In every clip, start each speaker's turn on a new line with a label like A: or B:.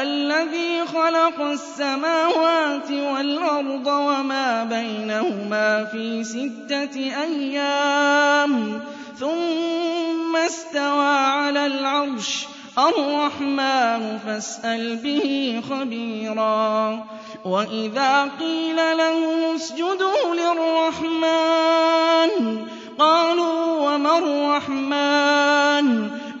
A: الذي خلق السماوات والأرض وما بينهما في ستة أيام ثم استوى على العرش الرحمن فاسأل به خبيرا وإذا قيل له اسجدوا للرحمن قالوا وما الرحمن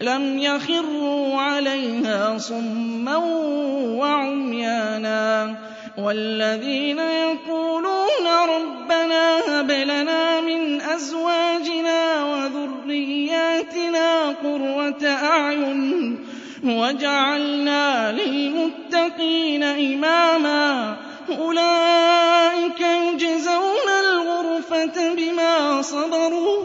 A: لم يخروا عليها صما وعميانا والذين يقولون ربنا هب لنا من أزواجنا وذرياتنا قرة أعين وجعلنا للمتقين إماما أولئك يجزون الغرفة بما صبروا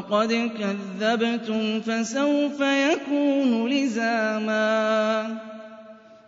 A: فَقَدْ كَذَّبْتُمْ فَسَوْفَ يَكُونُ لِزَامًا